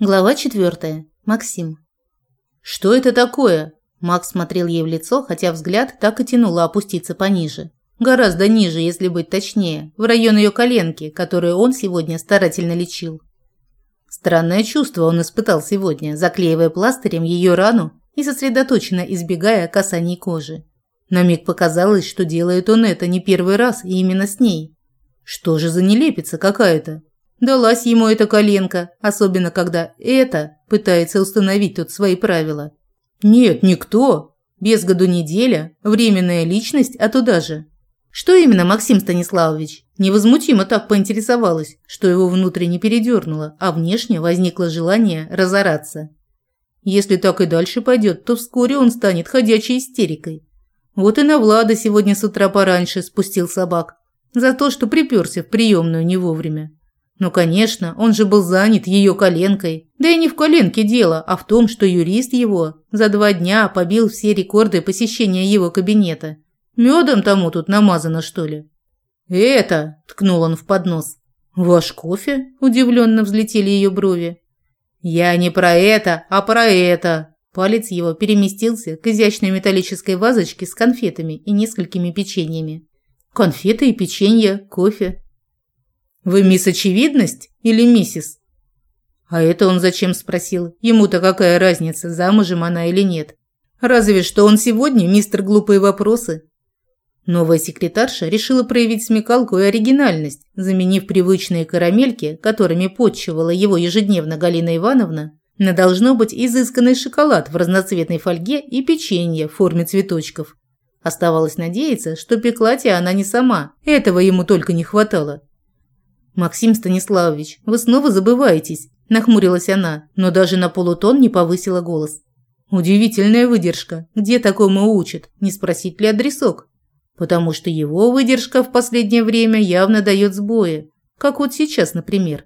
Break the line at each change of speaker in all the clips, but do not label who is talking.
Глава четвертая. Максим. «Что это такое?» Макс смотрел ей в лицо, хотя взгляд так и тянуло опуститься пониже. Гораздо ниже, если быть точнее, в район ее коленки, которую он сегодня старательно лечил. Странное чувство он испытал сегодня, заклеивая пластырем ее рану и сосредоточенно избегая касаний кожи. На миг показалось, что делает он это не первый раз и именно с ней. Что же за нелепица какая-то? Далась ему эта коленка, особенно когда это пытается установить тут свои правила. Нет, никто. Без году неделя, временная личность, а туда же. Что именно, Максим Станиславович? Невозмутимо так поинтересовалась, что его внутренне передернуло, а внешне возникло желание разораться. Если так и дальше пойдет, то вскоре он станет ходячей истерикой. Вот и на Влада сегодня с утра пораньше спустил собак. За то, что приперся в приемную не вовремя. Ну, конечно, он же был занят ее коленкой. Да и не в коленке дело, а в том, что юрист его за два дня побил все рекорды посещения его кабинета. Медом тому тут намазано, что ли? «Это!» – ткнул он в поднос. «Ваш кофе?» – удивленно взлетели ее брови. «Я не про это, а про это!» Палец его переместился к изящной металлической вазочке с конфетами и несколькими печеньями. Конфеты и печенье, кофе. Вы мисс Очевидность или миссис? А это он зачем спросил? Ему-то какая разница, замужем она или нет? Разве что он сегодня мистер глупые вопросы. Новая секретарша решила проявить смекалку и оригинальность, заменив привычные карамельки, которыми подчивала его ежедневно Галина Ивановна, на должно быть изысканный шоколад в разноцветной фольге и печенье в форме цветочков. Оставалось надеяться, что пекла она не сама, этого ему только не хватало. «Максим Станиславович, вы снова забываетесь», – нахмурилась она, но даже на полутон не повысила голос. «Удивительная выдержка. Где такому учат? Не спросить ли адресок?» Потому что его выдержка в последнее время явно дает сбои. Как вот сейчас, например.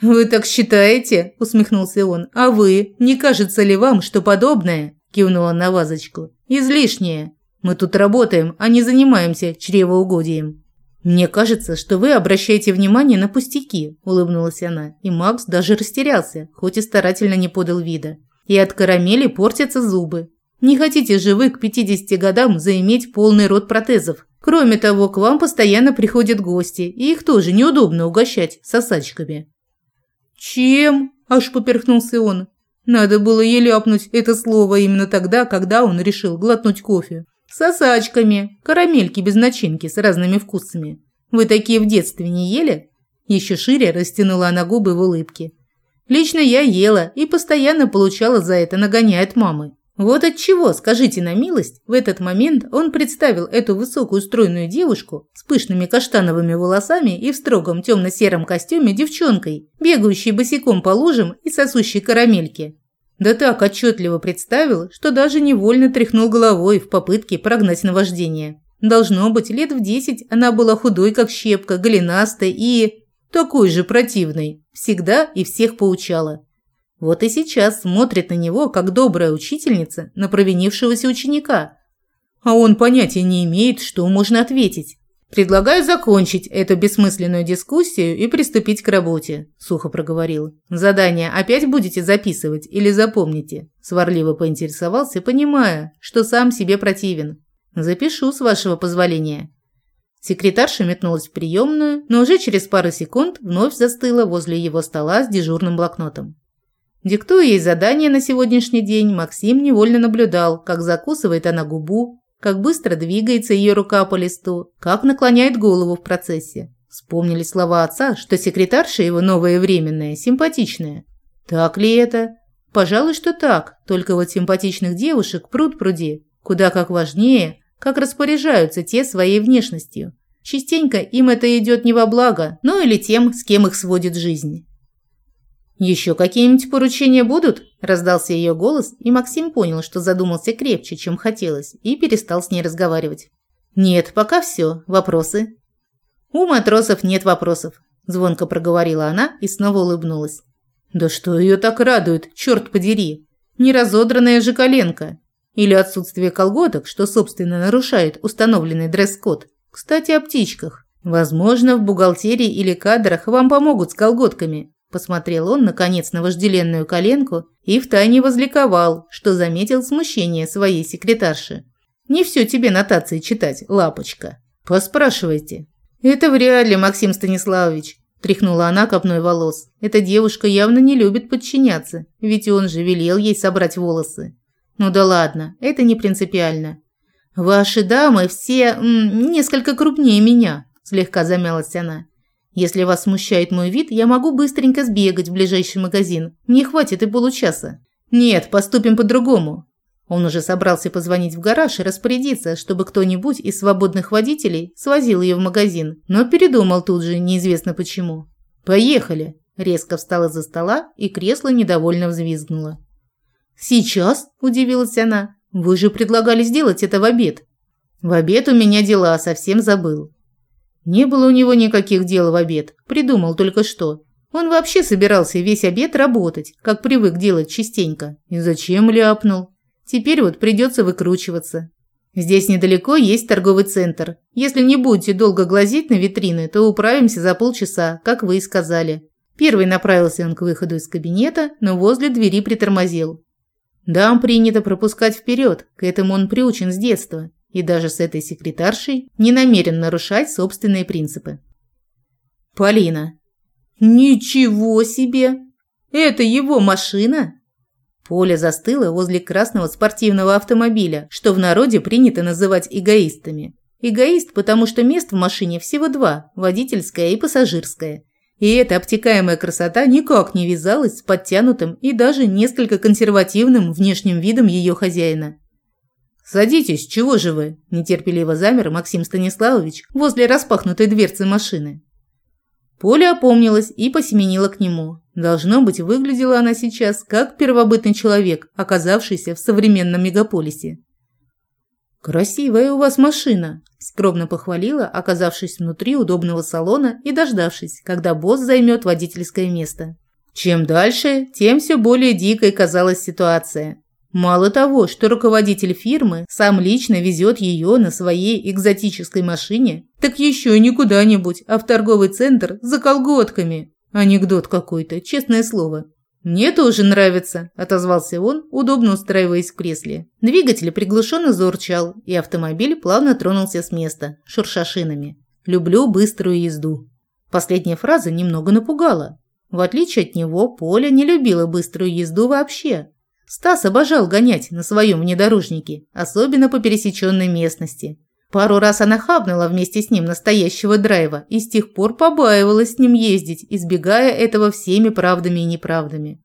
«Вы так считаете?» – усмехнулся он. «А вы? Не кажется ли вам, что подобное?» – кивнула на вазочку. «Излишнее. Мы тут работаем, а не занимаемся чревоугодием». «Мне кажется, что вы обращаете внимание на пустяки», – улыбнулась она, и Макс даже растерялся, хоть и старательно не подал вида. «И от карамели портятся зубы. Не хотите же вы к 50 годам заиметь полный рот протезов? Кроме того, к вам постоянно приходят гости, и их тоже неудобно угощать сосачками». «Чем?» – аж поперхнулся он. Надо было ей ляпнуть это слово именно тогда, когда он решил глотнуть кофе. Сосачками, карамельки без начинки с разными вкусами. Вы такие в детстве не ели? Еще шире растянула она губы в улыбке. Лично я ела и постоянно получала за это нагоняя от мамы. Вот от чего, скажите на милость, в этот момент он представил эту высокую стройную девушку с пышными каштановыми волосами и в строгом темно-сером костюме девчонкой, бегающей босиком по лужам и сосущей карамельки. Да так отчетливо представил, что даже невольно тряхнул головой в попытке прогнать наваждение. Должно быть, лет в десять она была худой, как щепка, голенастой и... такой же противной. Всегда и всех поучала. Вот и сейчас смотрит на него, как добрая учительница, на провинившегося ученика. А он понятия не имеет, что можно ответить. «Предлагаю закончить эту бессмысленную дискуссию и приступить к работе», – сухо проговорил. «Задание опять будете записывать или запомните?» – сварливо поинтересовался, понимая, что сам себе противен. «Запишу, с вашего позволения». Секретарша метнулась в приемную, но уже через пару секунд вновь застыла возле его стола с дежурным блокнотом. Диктуя ей задание на сегодняшний день, Максим невольно наблюдал, как закусывает она губу, как быстро двигается ее рука по листу, как наклоняет голову в процессе. Вспомнили слова отца, что секретарша его новая временная, симпатичная. Так ли это? Пожалуй, что так, только вот симпатичных девушек пруд пруди. Куда как важнее, как распоряжаются те своей внешностью. Частенько им это идет не во благо, но или тем, с кем их сводит жизнь. «Еще какие-нибудь поручения будут?» – раздался ее голос, и Максим понял, что задумался крепче, чем хотелось, и перестал с ней разговаривать. «Нет, пока все. Вопросы?» «У матросов нет вопросов», – звонко проговорила она и снова улыбнулась. «Да что ее так радует, черт подери! Неразодранная же коленка! Или отсутствие колготок, что, собственно, нарушает установленный дресс-код. Кстати, о птичках. Возможно, в бухгалтерии или кадрах вам помогут с колготками. Посмотрел он, наконец, на вожделенную коленку и втайне возликовал, что заметил смущение своей секретарши. «Не все тебе нотации читать, лапочка. Поспрашивайте». «Это вряд ли, Максим Станиславович», – тряхнула она копной волос. «Эта девушка явно не любит подчиняться, ведь он же велел ей собрать волосы». «Ну да ладно, это не принципиально. Ваши дамы все м, несколько крупнее меня», – слегка замялась она. Если вас смущает мой вид, я могу быстренько сбегать в ближайший магазин. Мне хватит и получаса. Нет, поступим по-другому. Он уже собрался позвонить в гараж и распорядиться, чтобы кто-нибудь из свободных водителей свозил ее в магазин, но передумал тут же, неизвестно почему. Поехали. Резко встала за стола и кресло недовольно взвизгнуло. Сейчас, удивилась она. Вы же предлагали сделать это в обед. В обед у меня дела, совсем забыл. Не было у него никаких дел в обед, придумал только что. Он вообще собирался весь обед работать, как привык делать частенько. И зачем ляпнул? Теперь вот придется выкручиваться. Здесь недалеко есть торговый центр. Если не будете долго глазеть на витрины, то управимся за полчаса, как вы и сказали. Первый направился он к выходу из кабинета, но возле двери притормозил. Дам принято пропускать вперед, к этому он приучен с детства и даже с этой секретаршей не намерен нарушать собственные принципы. Полина. Ничего себе! Это его машина? Поля застыла возле красного спортивного автомобиля, что в народе принято называть эгоистами. Эгоист, потому что мест в машине всего два – водительское и пассажирское. И эта обтекаемая красота никак не вязалась с подтянутым и даже несколько консервативным внешним видом ее хозяина. «Садитесь, чего же вы?» – нетерпеливо замер Максим Станиславович возле распахнутой дверцы машины. Поля опомнилась и посеменила к нему. Должно быть, выглядела она сейчас как первобытный человек, оказавшийся в современном мегаполисе. «Красивая у вас машина», – скромно похвалила, оказавшись внутри удобного салона и дождавшись, когда босс займет водительское место. Чем дальше, тем все более дикой казалась ситуация. Мало того, что руководитель фирмы сам лично везет ее на своей экзотической машине, так еще и не куда-нибудь, а в торговый центр за колготками. Анекдот какой-то, честное слово. «Мне тоже нравится», – отозвался он, удобно устраиваясь в кресле. Двигатель приглушенно заурчал, и автомобиль плавно тронулся с места, шурша шинами. «Люблю быструю езду». Последняя фраза немного напугала. В отличие от него, Поля не любила быструю езду вообще. Стас обожал гонять на своем внедорожнике, особенно по пересеченной местности. Пару раз она хабнула вместе с ним настоящего драйва и с тех пор побаивалась с ним ездить, избегая этого всеми правдами и неправдами.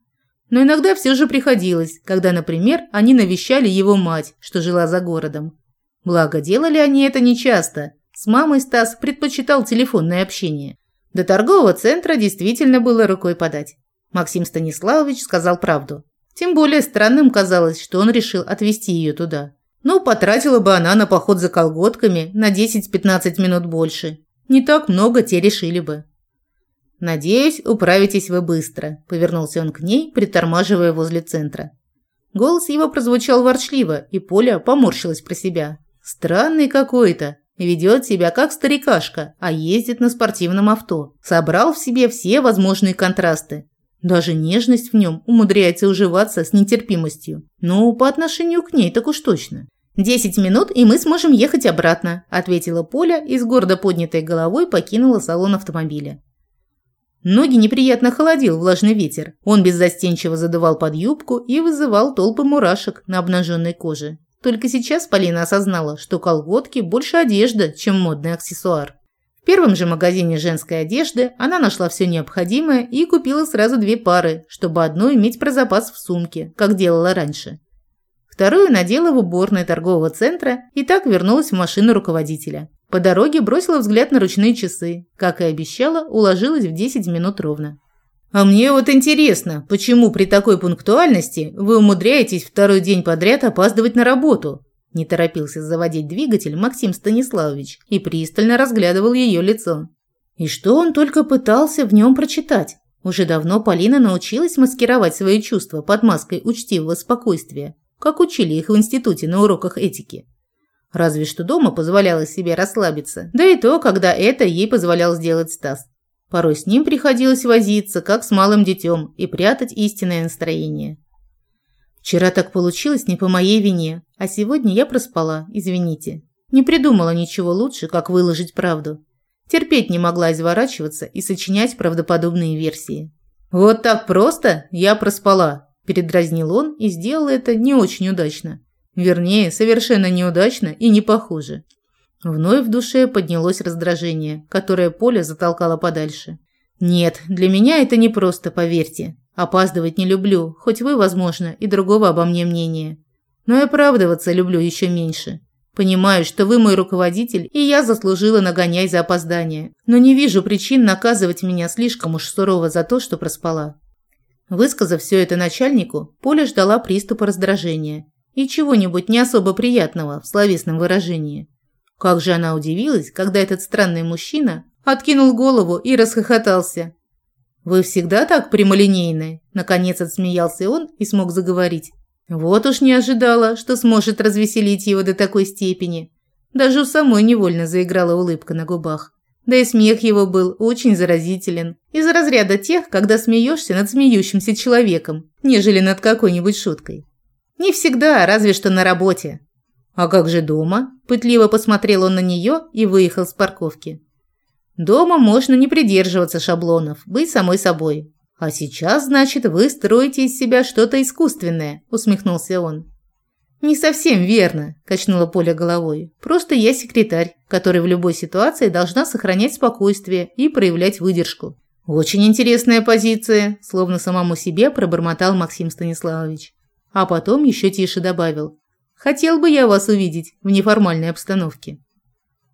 Но иногда все же приходилось, когда, например, они навещали его мать, что жила за городом. Благо, делали они это нечасто. С мамой Стас предпочитал телефонное общение. До торгового центра действительно было рукой подать. Максим Станиславович сказал правду. Тем более странным казалось, что он решил отвезти ее туда. Но потратила бы она на поход за колготками на 10-15 минут больше. Не так много те решили бы. «Надеюсь, управитесь вы быстро», – повернулся он к ней, притормаживая возле центра. Голос его прозвучал ворчливо, и Поля поморщилась про себя. «Странный какой-то. Ведет себя как старикашка, а ездит на спортивном авто. Собрал в себе все возможные контрасты. Даже нежность в нем умудряется уживаться с нетерпимостью. Ну, по отношению к ней так уж точно. «Десять минут, и мы сможем ехать обратно», – ответила Поля и с гордо поднятой головой покинула салон автомобиля. Ноги неприятно холодил влажный ветер. Он беззастенчиво задувал под юбку и вызывал толпы мурашек на обнаженной коже. Только сейчас Полина осознала, что колготки больше одежда, чем модный аксессуар. В первом же магазине женской одежды она нашла все необходимое и купила сразу две пары, чтобы одну иметь про запас в сумке, как делала раньше. Вторую надела в уборной торгового центра и так вернулась в машину руководителя. По дороге бросила взгляд на ручные часы. Как и обещала, уложилась в 10 минут ровно. «А мне вот интересно, почему при такой пунктуальности вы умудряетесь второй день подряд опаздывать на работу?» Не торопился заводить двигатель Максим Станиславович и пристально разглядывал ее лицо. И что он только пытался в нем прочитать? Уже давно Полина научилась маскировать свои чувства под маской учтивого спокойствия, как учили их в институте на уроках этики. Разве что дома позволяла себе расслабиться, да и то, когда это ей позволял сделать Стас. Порой с ним приходилось возиться, как с малым детем, и прятать истинное настроение. Вчера так получилось не по моей вине, а сегодня я проспала, извините. Не придумала ничего лучше, как выложить правду. Терпеть не могла изворачиваться и сочинять правдоподобные версии. «Вот так просто я проспала», – передразнил он и сделал это не очень удачно. Вернее, совершенно неудачно и не похоже. Вновь в душе поднялось раздражение, которое Поля затолкало подальше. «Нет, для меня это не просто, поверьте. Опаздывать не люблю, хоть вы, возможно, и другого обо мне мнения. Но и оправдываться люблю еще меньше. Понимаю, что вы мой руководитель, и я заслужила нагоняй за опоздание, но не вижу причин наказывать меня слишком уж сурово за то, что проспала». Высказав все это начальнику, Поля ждала приступа раздражения и чего-нибудь не особо приятного в словесном выражении. Как же она удивилась, когда этот странный мужчина откинул голову и расхохотался. «Вы всегда так прямолинейны?» Наконец отсмеялся он и смог заговорить. Вот уж не ожидала, что сможет развеселить его до такой степени. Даже у самой невольно заиграла улыбка на губах. Да и смех его был очень заразителен. Из разряда тех, когда смеешься над смеющимся человеком, нежели над какой-нибудь шуткой. Не всегда, разве что на работе. А как же дома? Пытливо посмотрел он на нее и выехал с парковки. Дома можно не придерживаться шаблонов, быть самой собой. А сейчас, значит, вы строите из себя что-то искусственное, усмехнулся он. Не совсем верно, качнула Поля головой. Просто я секретарь, который в любой ситуации должна сохранять спокойствие и проявлять выдержку. Очень интересная позиция, словно самому себе пробормотал Максим Станиславович а потом еще тише добавил. «Хотел бы я вас увидеть в неформальной обстановке».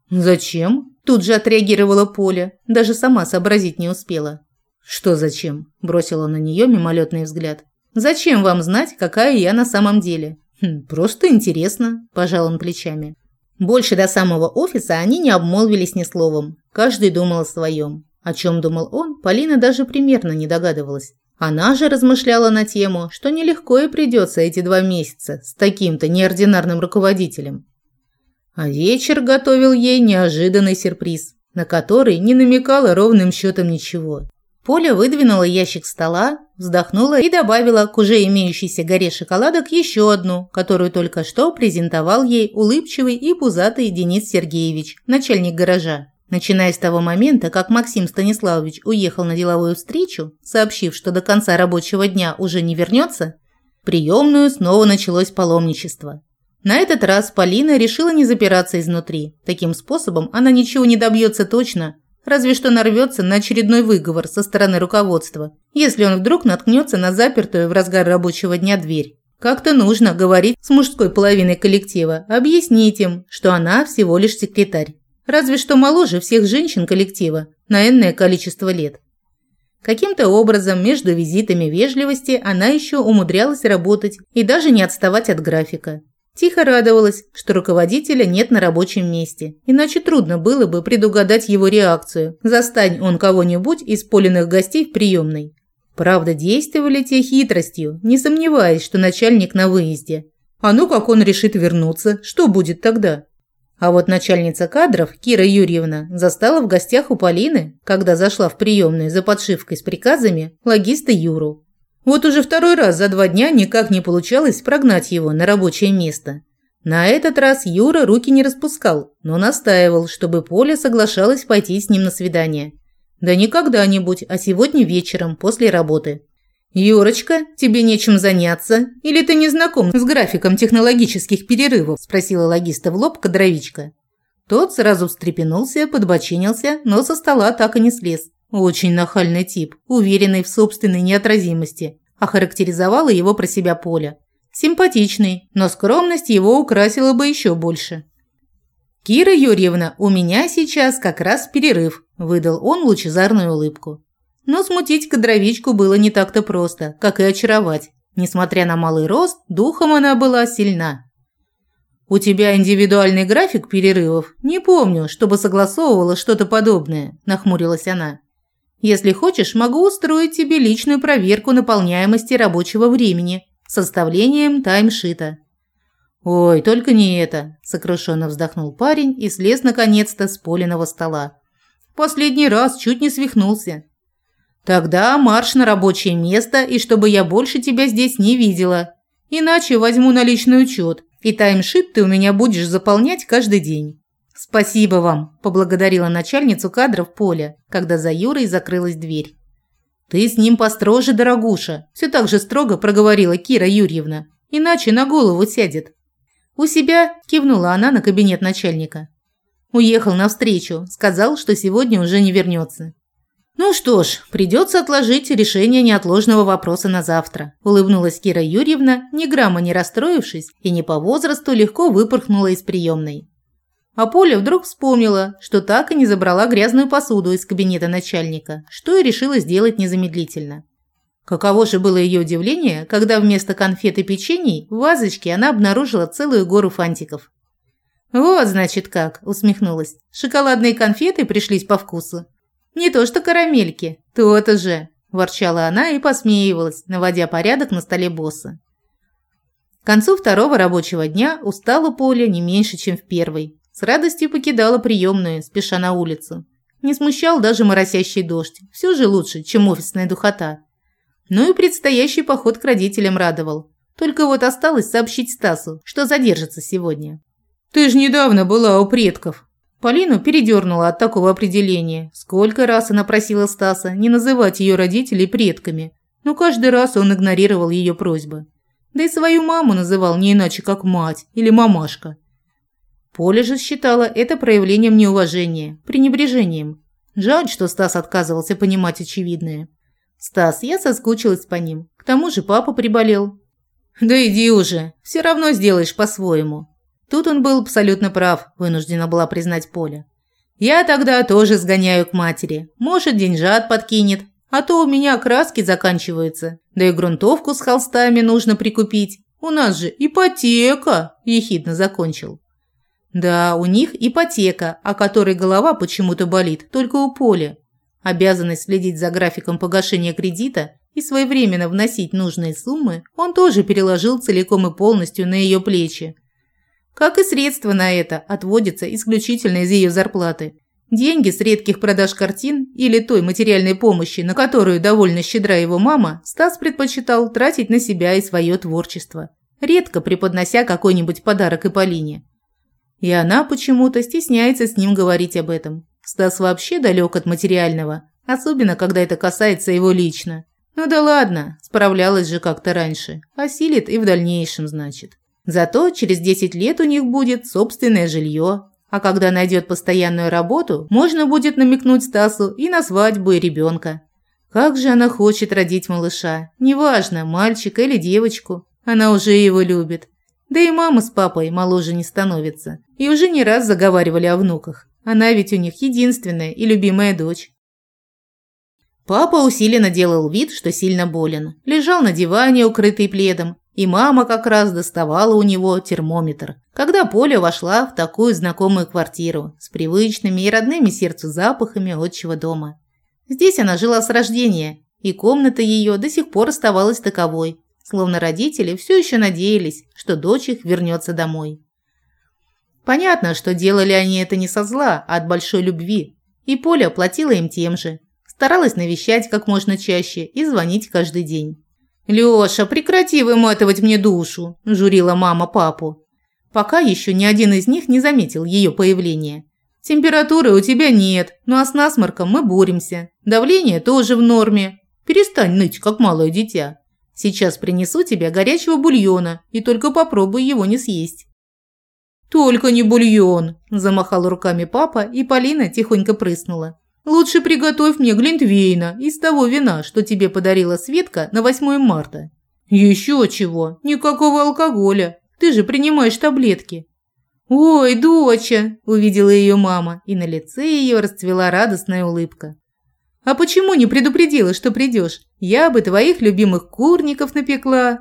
«Зачем?» – тут же отреагировала Поля, даже сама сообразить не успела. «Что зачем?» – бросила на нее мимолетный взгляд. «Зачем вам знать, какая я на самом деле?» хм, «Просто интересно», – пожал он плечами. Больше до самого офиса они не обмолвились ни словом. Каждый думал о своем. О чем думал он, Полина даже примерно не догадывалась. Она же размышляла на тему, что нелегко и придется эти два месяца с таким-то неординарным руководителем. А вечер готовил ей неожиданный сюрприз, на который не намекала ровным счетом ничего. Поля выдвинула ящик стола, вздохнула и добавила к уже имеющейся горе шоколадок еще одну, которую только что презентовал ей улыбчивый и пузатый Денис Сергеевич, начальник гаража. Начиная с того момента, как Максим Станиславович уехал на деловую встречу, сообщив, что до конца рабочего дня уже не вернется, приемную снова началось паломничество. На этот раз Полина решила не запираться изнутри. Таким способом она ничего не добьется точно, разве что нарвется на очередной выговор со стороны руководства, если он вдруг наткнется на запертую в разгар рабочего дня дверь. Как-то нужно говорить с мужской половиной коллектива, объяснить им, что она всего лишь секретарь разве что моложе всех женщин коллектива на энное количество лет. Каким-то образом между визитами вежливости она еще умудрялась работать и даже не отставать от графика. Тихо радовалась, что руководителя нет на рабочем месте, иначе трудно было бы предугадать его реакцию, застань он кого-нибудь из поленных гостей в приемной. Правда, действовали те хитростью, не сомневаясь, что начальник на выезде. А ну как он решит вернуться, что будет тогда? А вот начальница кадров, Кира Юрьевна, застала в гостях у Полины, когда зашла в приемную за подшивкой с приказами, логиста Юру. Вот уже второй раз за два дня никак не получалось прогнать его на рабочее место. На этот раз Юра руки не распускал, но настаивал, чтобы Поля соглашалась пойти с ним на свидание. Да не когда-нибудь, а сегодня вечером после работы. «Юрочка, тебе нечем заняться? Или ты не знаком с графиком технологических перерывов?» – спросила логиста в лоб кадровичка. Тот сразу встрепенулся, подбочинился, но со стола так и не слез. Очень нахальный тип, уверенный в собственной неотразимости. Охарактеризовала его про себя Поля. Симпатичный, но скромность его украсила бы еще больше. «Кира Юрьевна, у меня сейчас как раз перерыв», – выдал он лучезарную улыбку. Но смутить кадровичку было не так-то просто, как и очаровать. Несмотря на малый рост, духом она была сильна. «У тебя индивидуальный график перерывов? Не помню, чтобы согласовывала что-то подобное», – нахмурилась она. «Если хочешь, могу устроить тебе личную проверку наполняемости рабочего времени с составлением таймшита». «Ой, только не это», – сокрушенно вздохнул парень и слез наконец-то с Полиного стола. Последний раз чуть не свихнулся. Тогда марш на рабочее место, и чтобы я больше тебя здесь не видела. Иначе возьму на личный учет, и таймшит ты у меня будешь заполнять каждый день. Спасибо вам, поблагодарила начальницу кадров Поля, когда за Юрой закрылась дверь. Ты с ним построже, дорогуша, все так же строго проговорила Кира Юрьевна. Иначе на голову сядет. У себя кивнула она на кабинет начальника. Уехал навстречу, сказал, что сегодня уже не вернется. «Ну что ж, придется отложить решение неотложного вопроса на завтра», – улыбнулась Кира Юрьевна, ни грамма не расстроившись и не по возрасту легко выпорхнула из приемной. А Поля вдруг вспомнила, что так и не забрала грязную посуду из кабинета начальника, что и решила сделать незамедлительно. Каково же было ее удивление, когда вместо конфет и печений в вазочке она обнаружила целую гору фантиков. «Вот, значит, как!» – усмехнулась. «Шоколадные конфеты пришлись по вкусу. Не то что карамельки, то-то же!» – ворчала она и посмеивалась, наводя порядок на столе босса. К концу второго рабочего дня устала Поля не меньше, чем в первый. С радостью покидала приемную, спеша на улицу. Не смущал даже моросящий дождь. Все же лучше, чем офисная духота. Ну и предстоящий поход к родителям радовал. Только вот осталось сообщить Стасу, что задержится сегодня. «Ты же недавно была у предков». Полину передернула от такого определения. Сколько раз она просила Стаса не называть ее родителей предками, но каждый раз он игнорировал ее просьбы. Да и свою маму называл не иначе, как мать или мамашка. Поля же считала это проявлением неуважения, пренебрежением. Жаль, что Стас отказывался понимать очевидное. «Стас, я соскучилась по ним. К тому же папа приболел». «Да иди уже, все равно сделаешь по-своему». Тут он был абсолютно прав, вынуждена была признать Поля. «Я тогда тоже сгоняю к матери. Может, деньжат подкинет, а то у меня краски заканчиваются. Да и грунтовку с холстами нужно прикупить. У нас же ипотека!» – ехидно закончил. Да, у них ипотека, о которой голова почему-то болит только у Поли. Обязанность следить за графиком погашения кредита и своевременно вносить нужные суммы он тоже переложил целиком и полностью на ее плечи. Как и средства на это отводятся исключительно из ее зарплаты. Деньги с редких продаж картин или той материальной помощи, на которую довольно щедра его мама, Стас предпочитал тратить на себя и свое творчество, редко преподнося какой-нибудь подарок Иполине. И она почему-то стесняется с ним говорить об этом. Стас вообще далек от материального, особенно когда это касается его лично. Ну да ладно, справлялась же как-то раньше, осилит и в дальнейшем, значит. Зато через 10 лет у них будет собственное жилье, а когда найдет постоянную работу, можно будет намекнуть Стасу и на свадьбу и ребенка. Как же она хочет родить малыша, неважно, мальчика или девочку, она уже его любит. Да и мама с папой моложе не становится. И уже не раз заговаривали о внуках. Она ведь у них единственная и любимая дочь. Папа усиленно делал вид, что сильно болен. Лежал на диване, укрытый пледом, и мама как раз доставала у него термометр. Когда Поля вошла в такую знакомую квартиру с привычными и родными сердцу запахами отчего дома. Здесь она жила с рождения, и комната ее до сих пор оставалась таковой, словно родители все еще надеялись, что дочь их вернется домой. Понятно, что делали они это не со зла, а от большой любви, и Поля платила им тем же, старалась навещать как можно чаще и звонить каждый день. «Лёша, прекрати выматывать мне душу», – журила мама папу. Пока еще ни один из них не заметил ее появления. «Температуры у тебя нет, ну а с насморком мы боремся. Давление тоже в норме. Перестань ныть, как малое дитя. Сейчас принесу тебе горячего бульона, и только попробуй его не съесть». «Только не бульон!» – замахал руками папа, и Полина тихонько прыснула. «Лучше приготовь мне глинтвейна из того вина, что тебе подарила Светка на 8 марта». «Еще чего! Никакого алкоголя! Ты же принимаешь таблетки!» «Ой, доча!» – увидела ее мама, и на лице ее расцвела радостная улыбка. А почему не предупредила, что придешь? Я бы твоих любимых курников напекла.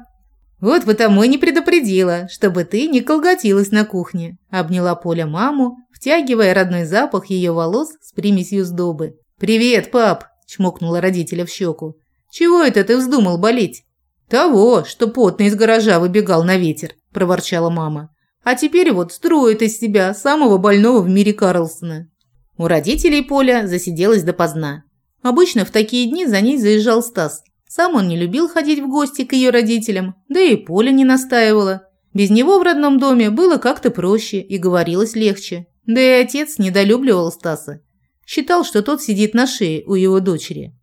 Вот потому и не предупредила, чтобы ты не колготилась на кухне. Обняла Поля маму, втягивая родной запах ее волос с примесью сдобы. Привет, пап, чмокнула родителя в щеку. Чего это ты вздумал болеть? Того, что потно из гаража выбегал на ветер, проворчала мама. А теперь вот строит из себя самого больного в мире Карлсона. У родителей Поля засиделась допоздна. Обычно в такие дни за ней заезжал Стас. Сам он не любил ходить в гости к ее родителям, да и Поля не настаивала. Без него в родном доме было как-то проще и говорилось легче. Да и отец недолюбливал Стаса. Считал, что тот сидит на шее у его дочери.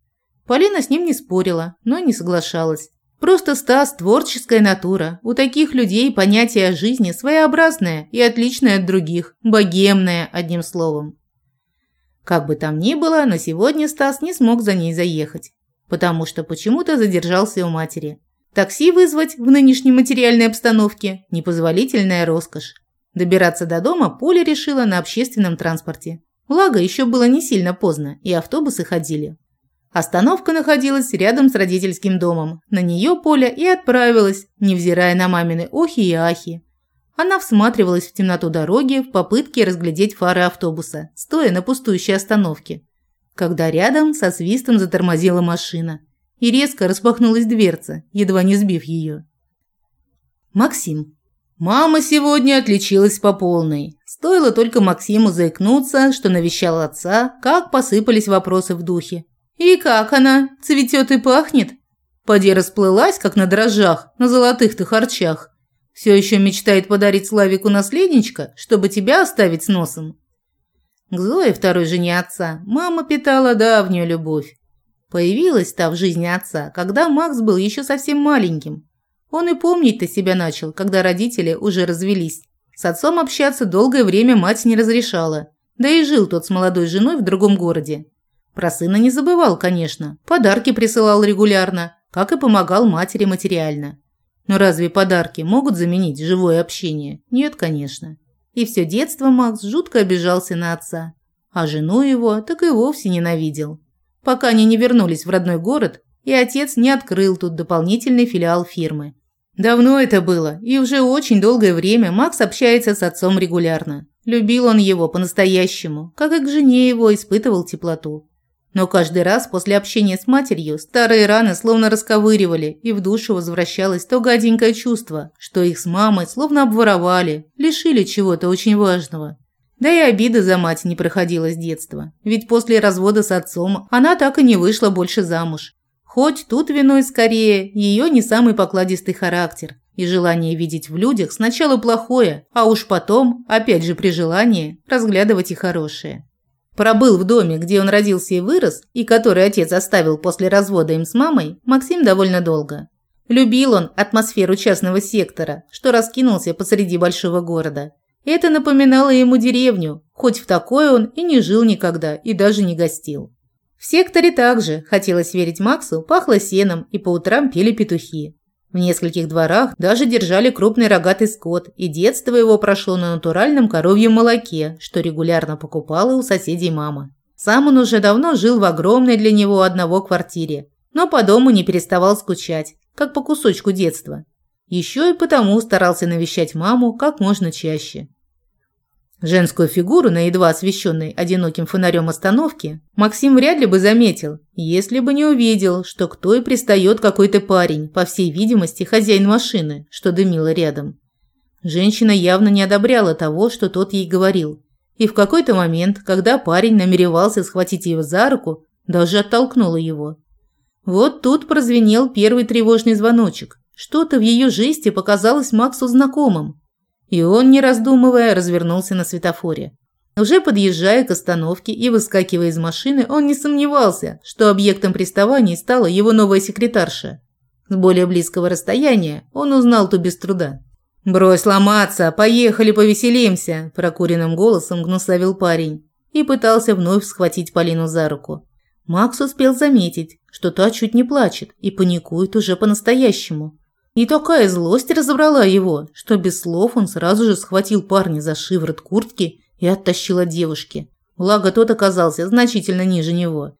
Полина с ним не спорила, но не соглашалась. Просто Стас – творческая натура. У таких людей понятие о жизни своеобразное и отличное от других. Богемное, одним словом. Как бы там ни было, но сегодня Стас не смог за ней заехать, потому что почему-то задержался у матери. Такси вызвать в нынешней материальной обстановке – непозволительная роскошь. Добираться до дома Поля решила на общественном транспорте. Благо, еще было не сильно поздно, и автобусы ходили. Остановка находилась рядом с родительским домом. На нее Поля и отправилась, невзирая на мамины охи и ахи. Она всматривалась в темноту дороги в попытке разглядеть фары автобуса, стоя на пустующей остановке. Когда рядом со свистом затормозила машина, и резко распахнулась дверца, едва не сбив ее. Максим. Мама сегодня отличилась по полной. Стоило только Максиму заикнуться, что навещал отца, как посыпались вопросы в духе. «И как она? Цветет и пахнет?» Поди расплылась, как на дрожжах, на золотых-то харчах. Все еще мечтает подарить Славику наследничка, чтобы тебя оставить с носом. К Зое, второй жене отца, мама питала давнюю любовь. Появилась та в жизни отца, когда Макс был еще совсем маленьким. Он и помнить-то себя начал, когда родители уже развелись. С отцом общаться долгое время мать не разрешала. Да и жил тот с молодой женой в другом городе. Про сына не забывал, конечно. Подарки присылал регулярно, как и помогал матери материально. Но разве подарки могут заменить живое общение? Нет, конечно. И все детство Макс жутко обижался на отца. А жену его так и вовсе ненавидел. Пока они не вернулись в родной город, и отец не открыл тут дополнительный филиал фирмы. Давно это было, и уже очень долгое время Макс общается с отцом регулярно. Любил он его по-настоящему, как и к жене его испытывал теплоту. Но каждый раз после общения с матерью старые раны словно расковыривали, и в душу возвращалось то гаденькое чувство, что их с мамой словно обворовали, лишили чего-то очень важного. Да и обида за мать не проходила с детства, ведь после развода с отцом она так и не вышла больше замуж. Хоть тут виной скорее ее не самый покладистый характер и желание видеть в людях сначала плохое, а уж потом, опять же при желании, разглядывать и хорошее. Пробыл в доме, где он родился и вырос, и который отец оставил после развода им с мамой, Максим довольно долго. Любил он атмосферу частного сектора, что раскинулся посреди большого города. Это напоминало ему деревню, хоть в такой он и не жил никогда, и даже не гостил. В секторе также, хотелось верить Максу, пахло сеном и по утрам пели петухи. В нескольких дворах даже держали крупный рогатый скот, и детство его прошло на натуральном коровьем молоке, что регулярно покупала у соседей мама. Сам он уже давно жил в огромной для него одного квартире, но по дому не переставал скучать, как по кусочку детства. Еще и потому старался навещать маму как можно чаще. Женскую фигуру на едва освещенной одиноким фонарем остановке Максим вряд ли бы заметил, если бы не увидел, что кто и пристает какой-то парень, по всей видимости, хозяин машины, что дымило рядом. Женщина явно не одобряла того, что тот ей говорил. И в какой-то момент, когда парень намеревался схватить ее за руку, даже оттолкнула его. Вот тут прозвенел первый тревожный звоночек. Что-то в ее жесте показалось Максу знакомым. И он, не раздумывая, развернулся на светофоре. Уже подъезжая к остановке и выскакивая из машины, он не сомневался, что объектом приставаний стала его новая секретарша. С более близкого расстояния он узнал ту без труда. «Брось ломаться, поехали повеселимся!» – прокуренным голосом гнусавил парень и пытался вновь схватить Полину за руку. Макс успел заметить, что та чуть не плачет и паникует уже по-настоящему. И такая злость разобрала его, что без слов он сразу же схватил парня за шиворот куртки и оттащил от девушки. Благо тот оказался значительно ниже него.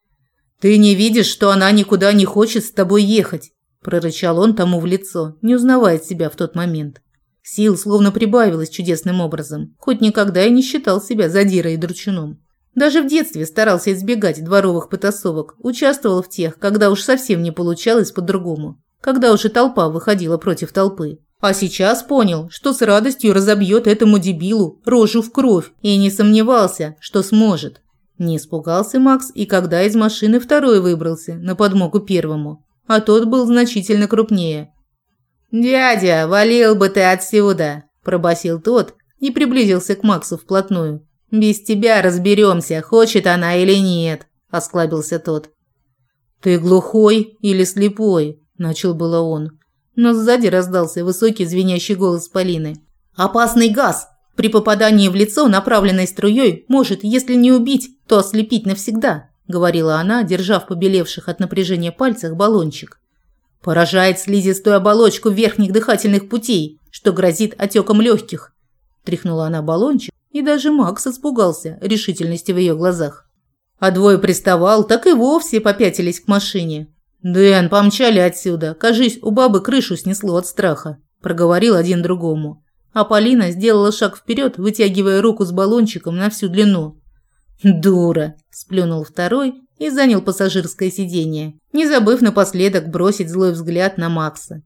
«Ты не видишь, что она никуда не хочет с тобой ехать?» – прорычал он тому в лицо, не узнавая себя в тот момент. Сил словно прибавилось чудесным образом, хоть никогда и не считал себя задирой и дручуном. Даже в детстве старался избегать дворовых потасовок, участвовал в тех, когда уж совсем не получалось по-другому когда уже толпа выходила против толпы. А сейчас понял, что с радостью разобьет этому дебилу рожу в кровь и не сомневался, что сможет. Не испугался Макс и когда из машины второй выбрался на подмогу первому, а тот был значительно крупнее. «Дядя, валил бы ты отсюда!» – пробасил тот и приблизился к Максу вплотную. «Без тебя разберемся, хочет она или нет», – осклабился тот. «Ты глухой или слепой?» – начал было он. Но сзади раздался высокий звенящий голос Полины. «Опасный газ! При попадании в лицо направленной струей может, если не убить, то ослепить навсегда», – говорила она, держа в побелевших от напряжения пальцах баллончик. «Поражает слизистую оболочку верхних дыхательных путей, что грозит отеком легких», – тряхнула она баллончик, и даже Макс испугался решительности в ее глазах. А двое приставал, так и вовсе попятились к машине. «Дэн, помчали отсюда. Кажись, у бабы крышу снесло от страха», – проговорил один другому. А Полина сделала шаг вперед, вытягивая руку с баллончиком на всю длину. «Дура!» – сплюнул второй и занял пассажирское сиденье, не забыв напоследок бросить злой взгляд на Макса.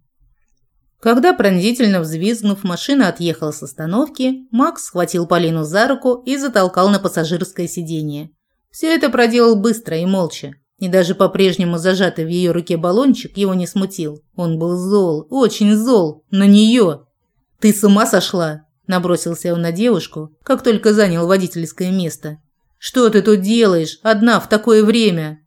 Когда пронзительно взвизгнув, машина отъехала с остановки, Макс схватил Полину за руку и затолкал на пассажирское сиденье. Все это проделал быстро и молча. И даже по-прежнему зажатый в ее руке баллончик его не смутил. Он был зол, очень зол, на нее. «Ты с ума сошла?» – набросился он на девушку, как только занял водительское место. «Что ты тут делаешь, одна в такое время?»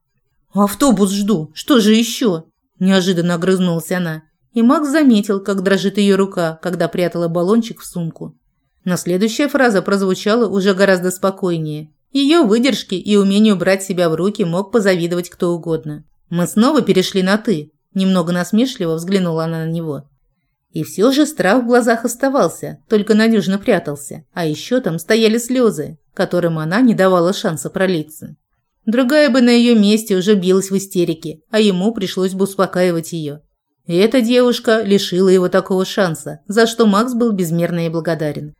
«Автобус жду, что же еще?» – неожиданно огрызнулась она. И Макс заметил, как дрожит ее рука, когда прятала баллончик в сумку. Но следующая фраза прозвучала уже гораздо спокойнее. Ее выдержке и умению брать себя в руки мог позавидовать кто угодно. Мы снова перешли на «ты», немного насмешливо взглянула она на него. И все же страх в глазах оставался, только надежно прятался, а еще там стояли слезы, которым она не давала шанса пролиться. Другая бы на ее месте уже билась в истерике, а ему пришлось бы успокаивать ее. И эта девушка лишила его такого шанса, за что Макс был безмерно ей благодарен.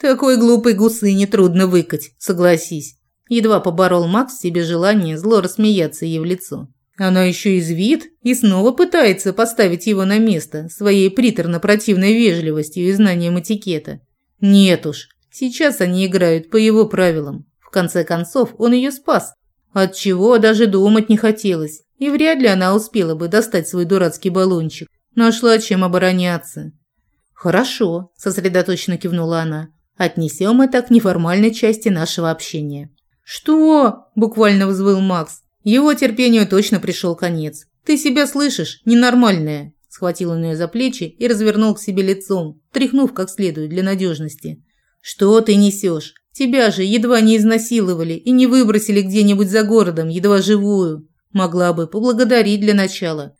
Такой глупой гусы нетрудно выкать, согласись. Едва поборол Макс себе желание зло рассмеяться ей в лицо. Она еще извит и снова пытается поставить его на место своей приторно-противной вежливостью и знанием этикета. Нет уж, сейчас они играют по его правилам. В конце концов, он ее спас, от чего даже думать не хотелось, и вряд ли она успела бы достать свой дурацкий баллончик. Нашла чем обороняться. «Хорошо», – сосредоточенно кивнула она. Отнесем это к неформальной части нашего общения. «Что?» – буквально взвыл Макс. Его терпению точно пришел конец. «Ты себя слышишь? Ненормальная!» Схватил он ее за плечи и развернул к себе лицом, тряхнув как следует для надежности. «Что ты несешь? Тебя же едва не изнасиловали и не выбросили где-нибудь за городом, едва живую. Могла бы поблагодарить для начала».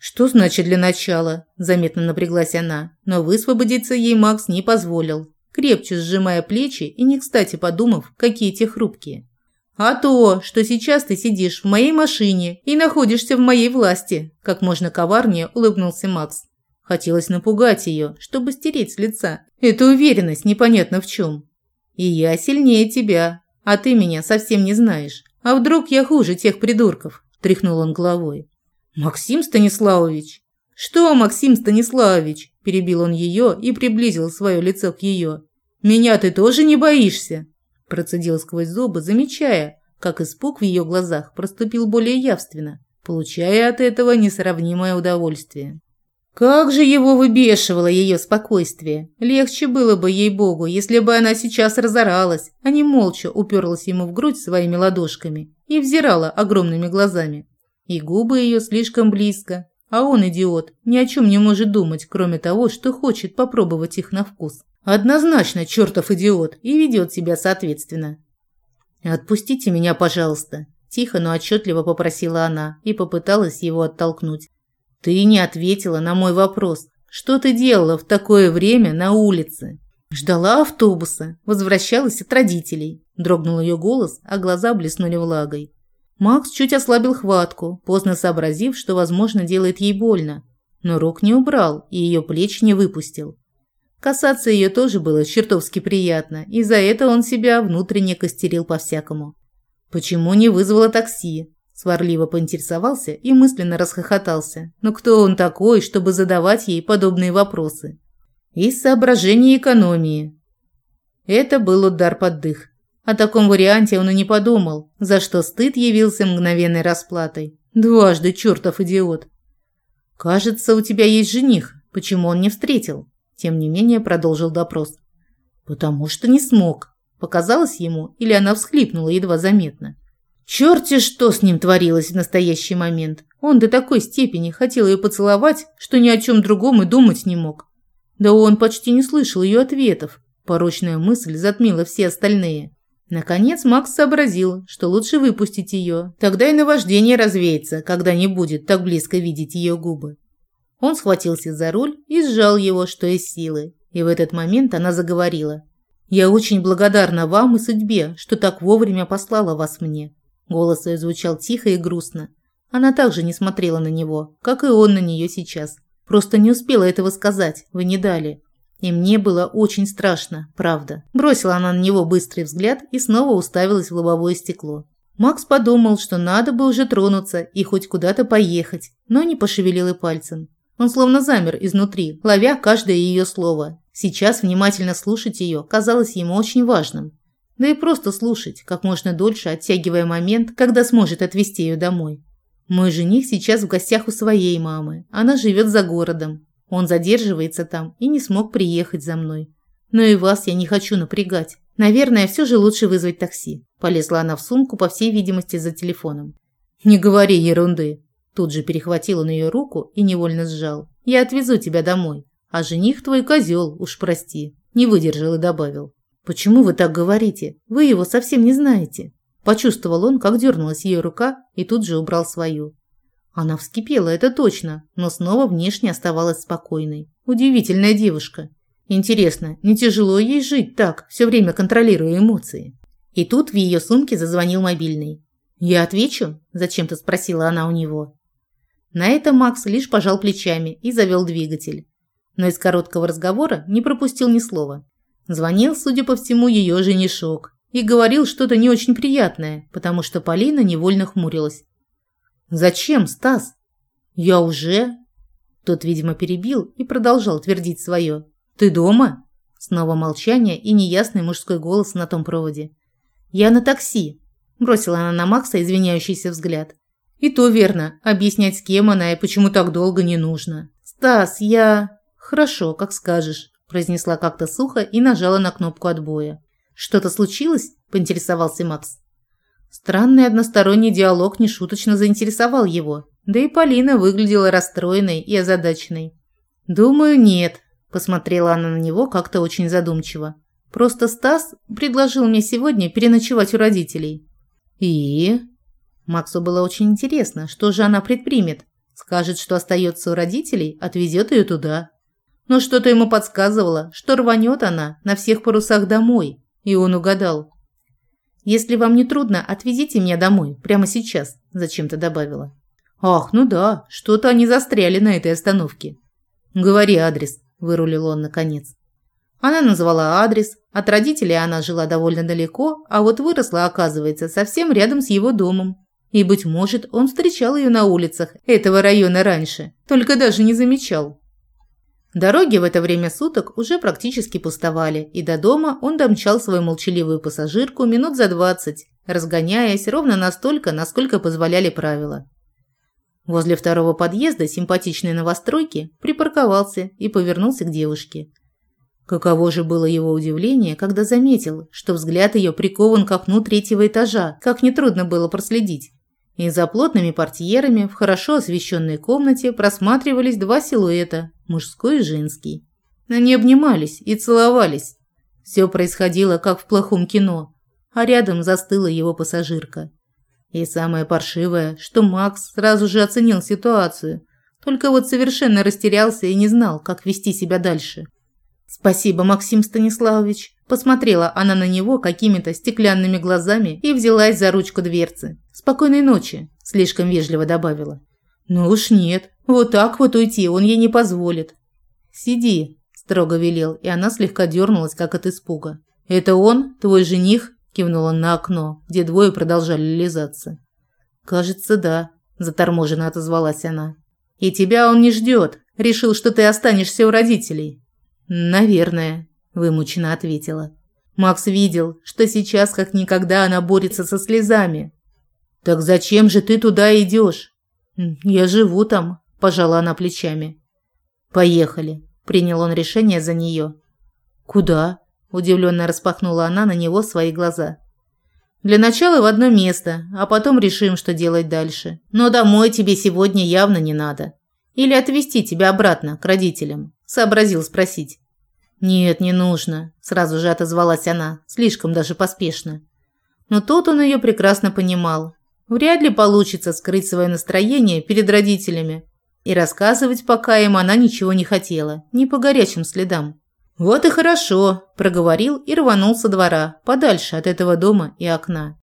«Что значит для начала?» – заметно напряглась она, но высвободиться ей Макс не позволил крепче сжимая плечи и не кстати подумав, какие те хрупкие. «А то, что сейчас ты сидишь в моей машине и находишься в моей власти», как можно коварнее улыбнулся Макс. Хотелось напугать ее, чтобы стереть с лица эту уверенность непонятно в чем. «И я сильнее тебя, а ты меня совсем не знаешь. А вдруг я хуже тех придурков?» – тряхнул он головой. «Максим Станиславович!» «Что, Максим Станиславович?» – перебил он ее и приблизил свое лицо к ее. «Меня ты тоже не боишься?» – процедил сквозь зубы, замечая, как испуг в ее глазах проступил более явственно, получая от этого несравнимое удовольствие. Как же его выбешивало ее спокойствие. Легче было бы ей-богу, если бы она сейчас разоралась, а не молча уперлась ему в грудь своими ладошками и взирала огромными глазами. И губы ее слишком близко, а он, идиот, ни о чем не может думать, кроме того, что хочет попробовать их на вкус. Однозначно чертов идиот и ведет себя соответственно. «Отпустите меня, пожалуйста», – тихо, но отчетливо попросила она и попыталась его оттолкнуть. «Ты не ответила на мой вопрос. Что ты делала в такое время на улице?» Ждала автобуса, возвращалась от родителей. Дрогнул ее голос, а глаза блеснули влагой. Макс чуть ослабил хватку, поздно сообразив, что, возможно, делает ей больно. Но рук не убрал и ее плеч не выпустил. Касаться ее тоже было чертовски приятно, и за это он себя внутренне костерил по-всякому. Почему не вызвала такси? Сварливо поинтересовался и мысленно расхохотался. Но кто он такой, чтобы задавать ей подобные вопросы? Из соображений экономии. Это был удар под дых. О таком варианте он и не подумал, за что стыд явился мгновенной расплатой. Дважды чертов идиот. «Кажется, у тебя есть жених. Почему он не встретил?» Тем не менее продолжил допрос. «Потому что не смог». Показалось ему, или она всхлипнула едва заметно. Черти что с ним творилось в настоящий момент. Он до такой степени хотел ее поцеловать, что ни о чем другом и думать не мог. Да он почти не слышал ее ответов. Порочная мысль затмила все остальные. Наконец Макс сообразил, что лучше выпустить ее. Тогда и наваждение развеется, когда не будет так близко видеть ее губы. Он схватился за руль и сжал его, что из силы. И в этот момент она заговорила. «Я очень благодарна вам и судьбе, что так вовремя послала вас мне». Голос ее звучал тихо и грустно. Она также не смотрела на него, как и он на нее сейчас. Просто не успела этого сказать, вы не дали. И мне было очень страшно, правда. Бросила она на него быстрый взгляд и снова уставилась в лобовое стекло. Макс подумал, что надо бы уже тронуться и хоть куда-то поехать, но не пошевелил и пальцем. Он словно замер изнутри, ловя каждое ее слово. Сейчас внимательно слушать ее казалось ему очень важным. Да и просто слушать, как можно дольше оттягивая момент, когда сможет отвезти ее домой. Мой жених сейчас в гостях у своей мамы. Она живет за городом. Он задерживается там и не смог приехать за мной. Но и вас я не хочу напрягать. Наверное, все же лучше вызвать такси. Полезла она в сумку, по всей видимости, за телефоном. Не говори ерунды. Тут же перехватил он ее руку и невольно сжал. Я отвезу тебя домой. А жених твой козел, уж прости. Не выдержал и добавил. Почему вы так говорите? Вы его совсем не знаете. Почувствовал он, как дернулась ее рука, и тут же убрал свою. Она вскипела, это точно, но снова внешне оставалась спокойной. Удивительная девушка. Интересно, не тяжело ей жить так, все время контролируя эмоции? И тут в ее сумке зазвонил мобильный. «Я отвечу?» – зачем-то спросила она у него. На это Макс лишь пожал плечами и завел двигатель но из короткого разговора не пропустил ни слова. Звонил, судя по всему, ее женишок и говорил что-то не очень приятное, потому что Полина невольно хмурилась. «Зачем, Стас?» «Я уже...» Тот, видимо, перебил и продолжал твердить свое. «Ты дома?» Снова молчание и неясный мужской голос на том проводе. «Я на такси», – бросила она на Макса извиняющийся взгляд. «И то верно, объяснять, с кем она и почему так долго не нужно». «Стас, я...» «Хорошо, как скажешь», – произнесла как-то сухо и нажала на кнопку отбоя. «Что-то случилось?» – поинтересовался Макс. Странный односторонний диалог нешуточно заинтересовал его, да и Полина выглядела расстроенной и озадаченной. «Думаю, нет», – посмотрела она на него как-то очень задумчиво. «Просто Стас предложил мне сегодня переночевать у родителей». «И?» Максу было очень интересно, что же она предпримет. Скажет, что остается у родителей, отвезет ее туда но что-то ему подсказывало, что рванет она на всех парусах домой, и он угадал. «Если вам не трудно, отвезите меня домой, прямо сейчас», – зачем-то добавила. «Ах, ну да, что-то они застряли на этой остановке». «Говори адрес», – вырулил он наконец. Она назвала адрес, от родителей она жила довольно далеко, а вот выросла, оказывается, совсем рядом с его домом. И, быть может, он встречал ее на улицах этого района раньше, только даже не замечал. Дороги в это время суток уже практически пустовали, и до дома он домчал свою молчаливую пассажирку минут за двадцать, разгоняясь ровно настолько, насколько позволяли правила. Возле второго подъезда симпатичной новостройки припарковался и повернулся к девушке. Каково же было его удивление, когда заметил, что взгляд ее прикован к окну третьего этажа, как нетрудно было проследить и за плотными портьерами в хорошо освещенной комнате просматривались два силуэта – мужской и женский. Они обнимались и целовались. Все происходило, как в плохом кино, а рядом застыла его пассажирка. И самое паршивое, что Макс сразу же оценил ситуацию, только вот совершенно растерялся и не знал, как вести себя дальше. «Спасибо, Максим Станиславович», Посмотрела она на него какими-то стеклянными глазами и взялась за ручку дверцы. «Спокойной ночи», – слишком вежливо добавила. «Ну уж нет, вот так вот уйти он ей не позволит». «Сиди», – строго велел, и она слегка дернулась, как от испуга. «Это он, твой жених?» – кивнул он на окно, где двое продолжали лизаться. «Кажется, да», – заторможенно отозвалась она. «И тебя он не ждет. Решил, что ты останешься у родителей». «Наверное», – вымученно ответила. Макс видел, что сейчас как никогда она борется со слезами. «Так зачем же ты туда идешь?» «Я живу там», – пожала она плечами. «Поехали», – принял он решение за нее. «Куда?» – удивленно распахнула она на него свои глаза. «Для начала в одно место, а потом решим, что делать дальше. Но домой тебе сегодня явно не надо. Или отвезти тебя обратно, к родителям?» – сообразил спросить. «Нет, не нужно», – сразу же отозвалась она, слишком даже поспешно. Но тут он ее прекрасно понимал. Вряд ли получится скрыть свое настроение перед родителями. И рассказывать пока им она ничего не хотела, не по горячим следам. «Вот и хорошо», – проговорил и рванул со двора, подальше от этого дома и окна.